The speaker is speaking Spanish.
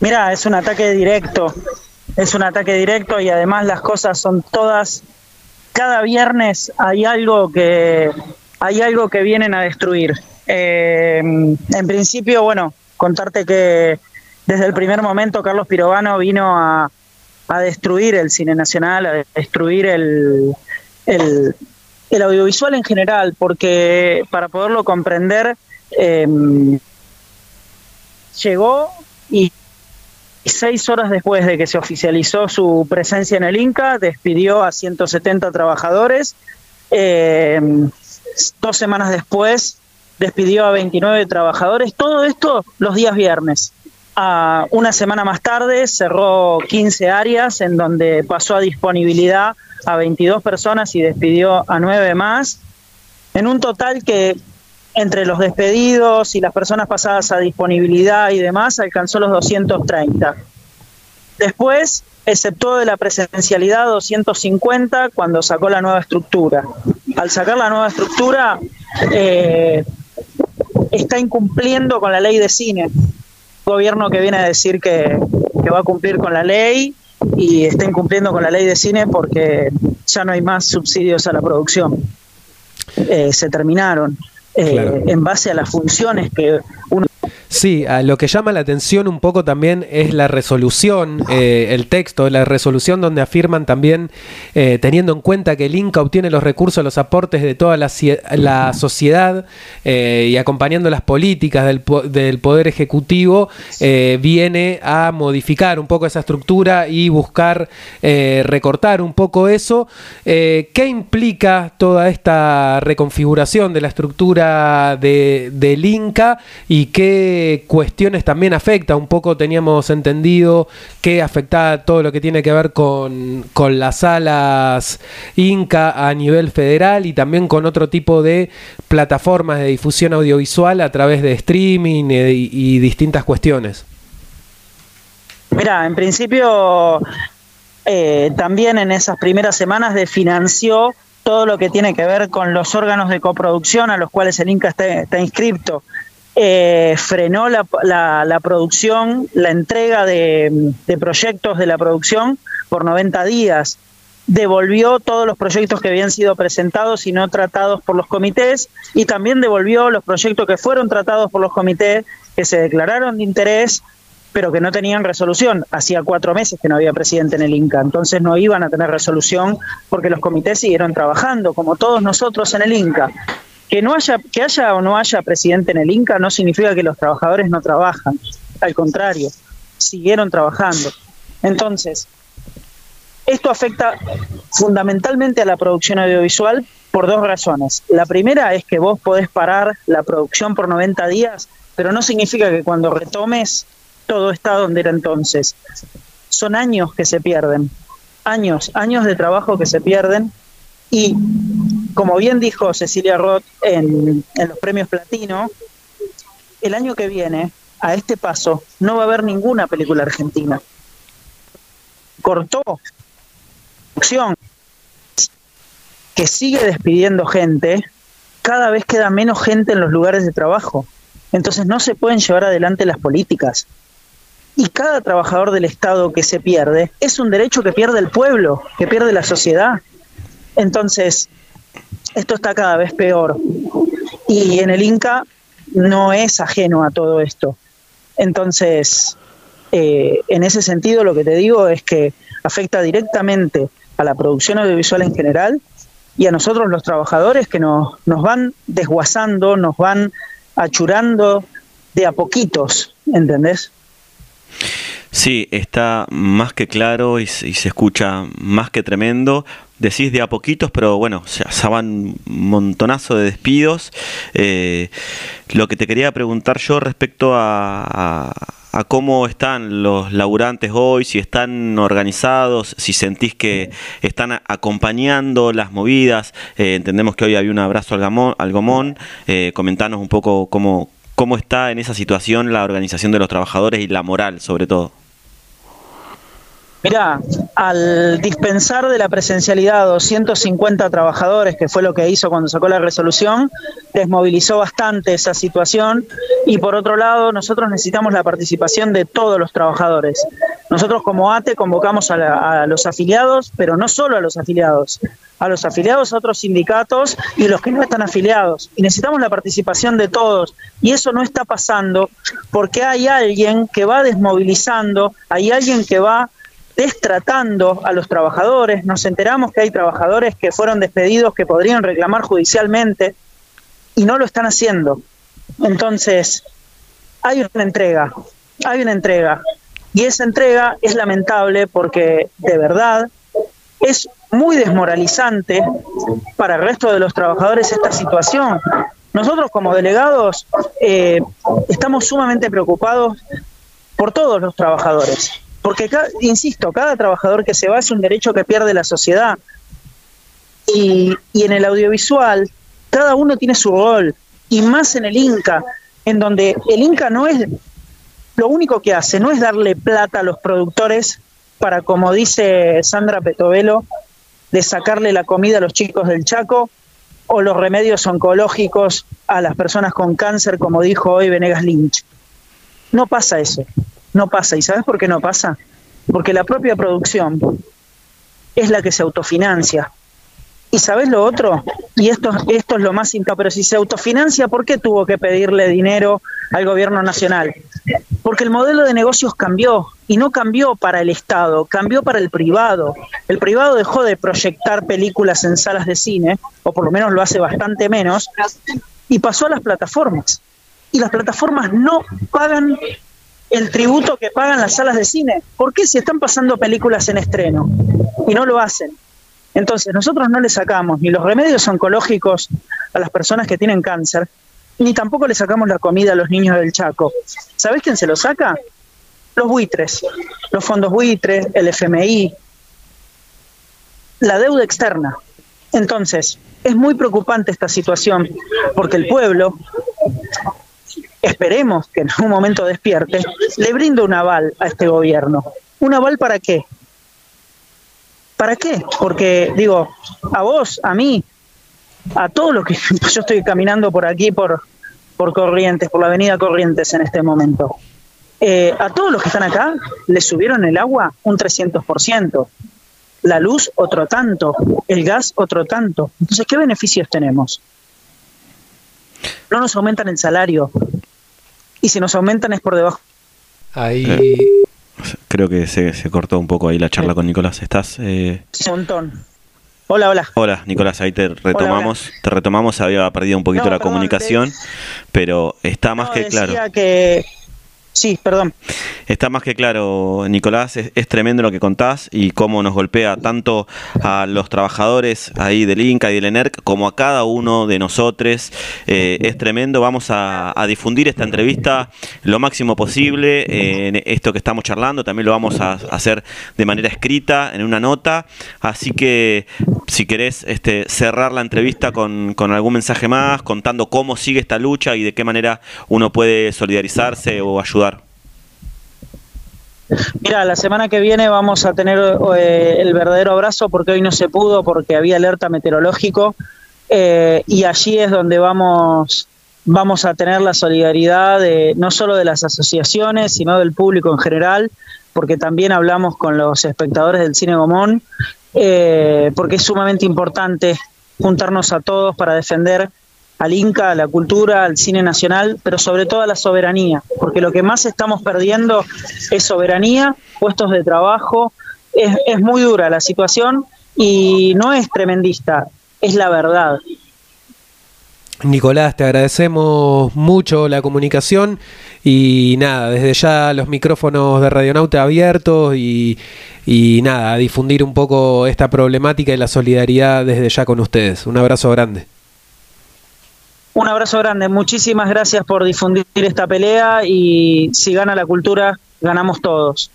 Mira, es un ataque directo, es un ataque directo y además las cosas son todas, cada viernes hay algo que, hay algo que vienen a destruir. Eh, en principio, bueno, contarte que desde el primer momento Carlos Pirovano vino a, destruir el cine nacional, a destruir el, el, audiovisual en general, porque para poderlo comprender, em, llegó y seis horas después de que se oficializó su presencia en el Inca, despidió a 170 trabajadores. Em, dos semanas después despidió a 29 trabajadores. Todo esto los días viernes una semana más tarde cerró 15 áreas en donde pasó a disponibilidad a 22 personas y despidió a 9 más, en un total que entre los despedidos y las personas pasadas a disponibilidad y demás alcanzó los 230. Después, exceptuó de la presencialidad 250 cuando sacó la nueva estructura. Al sacar la nueva estructura, eh, está incumpliendo con la ley de cine gobierno que viene a decir que, va a cumplir con la ley y está incumpliendo con la ley de cine porque ya no hay más subsidios a la producción. Eh, se terminaron. Eh, en base a las funciones que uno Sí, lo que llama la atención un poco también es la resolución, eh, el texto, la resolución donde afirman también, eh, teniendo en cuenta que el Inca obtiene los recursos, los aportes de toda la, sociedad eh, y acompañando las políticas del, del Poder Ejecutivo, viene a modificar un poco esa estructura y buscar recortar un poco eso. ¿Qué implica toda esta reconfiguración de la estructura de, del Inca y qué cuestiones también afecta? Un poco teníamos entendido que afecta todo lo que tiene que ver con, las salas Inca a nivel federal y también con otro tipo de plataformas de difusión audiovisual a través de streaming y, distintas cuestiones. Mira, en principio eh, también en esas primeras semanas desfinanció todo lo que tiene que ver con los órganos de coproducción a los cuales el Inca está inscripto eh, frenó la, la, producción, la entrega de, proyectos de la producción por 90 días, devolvió todos los proyectos que habían sido presentados y no tratados por los comités y también devolvió los proyectos que fueron tratados por los comités que se declararon de interés pero que no tenían resolución. Hacía cuatro meses que no había presidente en el Inca, entonces no iban a tener resolución porque los comités siguieron trabajando, como todos nosotros en el Inca. Que no haya, que haya o no haya presidente en el Inca no significa que los trabajadores no trabajan. Al contrario, siguieron trabajando. Entonces, esto afecta fundamentalmente a la producción audiovisual por dos razones. La primera es que vos podés parar la producción por 90 días, pero no significa que cuando retomes todo está donde era entonces. Son años que se pierden, años, años de trabajo que se pierden y como bien dijo Cecilia Roth en, los premios Platino, el año que viene, a este paso, no va a haber ninguna película argentina. Cortó producción que sigue despidiendo gente, cada vez queda menos gente en los lugares de trabajo. Entonces no se pueden llevar adelante las políticas. Y cada trabajador del Estado que se pierde es un derecho que pierde el pueblo, que pierde la sociedad. Entonces, esto está cada vez peor. Y en el Inca no es ajeno a todo esto. Entonces, eh, en ese sentido, lo que te digo es que afecta directamente a la producción audiovisual en general y a nosotros los trabajadores que nos, nos van desguazando, nos van achurando de a poquitos, ¿entendés? Sí, está más que claro y, se escucha más que tremendo. Decís de a poquitos, pero bueno, se, van un montonazo de despidos. Eh, lo que te quería preguntar yo respecto a, cómo están los laburantes hoy, si están organizados, si sentís que están acompañando las movidas. Eh, entendemos que hoy había un abrazo al, gamón, al Gomón. Eh, comentanos un poco cómo, cómo está en esa situación la organización de los trabajadores y la moral, sobre todo. Mirá, al dispensar de la presencialidad a 250 trabajadores, que fue lo que hizo cuando sacó la resolución, desmovilizó bastante esa situación y por otro lado nosotros necesitamos la participación de todos los trabajadores. Nosotros como ATE convocamos a, a los afiliados, pero no solo a los afiliados, a los afiliados a otros sindicatos y los que no están afiliados. Y necesitamos la participación de todos. Y eso no está pasando porque hay alguien que va desmovilizando, hay alguien que va destratando a los trabajadores. Nos enteramos que hay trabajadores que fueron despedidos que podrían reclamar judicialmente y no lo están haciendo. Entonces, hay una entrega, hay una entrega. Y esa entrega es lamentable porque de verdad es muy desmoralizante para el resto de los trabajadores esta situación. Nosotros como delegados eh, estamos sumamente preocupados por todos los trabajadores. Porque, insisto, cada trabajador que se va es un derecho que pierde la sociedad. Y, y en el audiovisual, cada uno tiene su rol, y más en el Inca, en donde el Inca no es, lo único que hace, no es darle plata a los productores para, como dice Sandra Petovelo, de sacarle la comida a los chicos del Chaco o los remedios oncológicos a las personas con cáncer, como dijo hoy Venegas Lynch. No pasa eso. No pasa. ¿Y sabes por qué no pasa? Porque la propia producción es la que se autofinancia. ¿Y sabes lo otro? Y esto, esto es lo más importante, pero si se autofinancia, ¿por qué tuvo que pedirle dinero al gobierno nacional? Porque el modelo de negocios cambió y no cambió para el Estado, cambió para el privado. El privado dejó de proyectar películas en salas de cine, o por lo menos lo hace bastante menos, y pasó a las plataformas. Y las plataformas no pagan el tributo que pagan las salas de cine. ¿Por qué si están pasando películas en estreno y no lo hacen? Entonces, nosotros no le sacamos ni los remedios oncológicos a las personas que tienen cáncer, ni tampoco le sacamos la comida a los niños del Chaco. ¿Sabés quién se lo saca? Los buitres, los fondos buitres, el FMI, la deuda externa. Entonces, es muy preocupante esta situación porque el pueblo esperemos que en un momento despierte, le brindo un aval a este gobierno. ¿Un aval para qué? ¿Para qué? Porque digo, a vos, a mí, a todos los que yo estoy caminando por aquí, por, por Corrientes, por la avenida Corrientes en este momento, eh, a todos los que están acá les subieron el agua un 300%, la luz otro tanto, el gas otro tanto. Entonces, ¿qué beneficios tenemos? No nos aumentan el salario, y si nos aumentan es por debajo. Ahí. Eh, creo que se, se, cortó un poco ahí la charla con Nicolás. ¿Estás? Eh... Un montón. Hola, hola. Hola, Nicolás, ahí te retomamos. Hola, hola. Te retomamos, había perdido un poquito no, la perdón, comunicación, te... pero está más no, que claro. que Sí, perdón. Está más que claro, Nicolás, es, tremendo lo que contás y cómo nos golpea tanto a los trabajadores ahí del INCA y del ENERC como a cada uno de nosotros. Eh, es tremendo, vamos a, a, difundir esta entrevista lo máximo posible, eh, en esto que estamos charlando, también lo vamos a hacer de manera escrita, en una nota, así que si querés este, cerrar la entrevista con, algún mensaje más, contando cómo sigue esta lucha y de qué manera uno puede solidarizarse o ayudar. Mira, la semana que viene vamos a tener eh, el verdadero abrazo porque hoy no se pudo porque había alerta meteorológico eh, y allí es donde vamos vamos a tener la solidaridad de no solo de las asociaciones sino del público en general porque también hablamos con los espectadores del cine Gomón eh, porque es sumamente importante juntarnos a todos para defender al Inca, a la cultura, al cine nacional, pero sobre todo a la soberanía, porque lo que más estamos perdiendo es soberanía, puestos de trabajo, es, es muy dura la situación y no es tremendista, es la verdad. Nicolás, te agradecemos mucho la comunicación y nada, desde ya los micrófonos de Radionauta abiertos y, y, nada, a difundir un poco esta problemática y la solidaridad desde ya con ustedes. Un abrazo grande. Un abrazo grande, muchísimas gracias por difundir esta pelea y si gana la cultura, ganamos todos.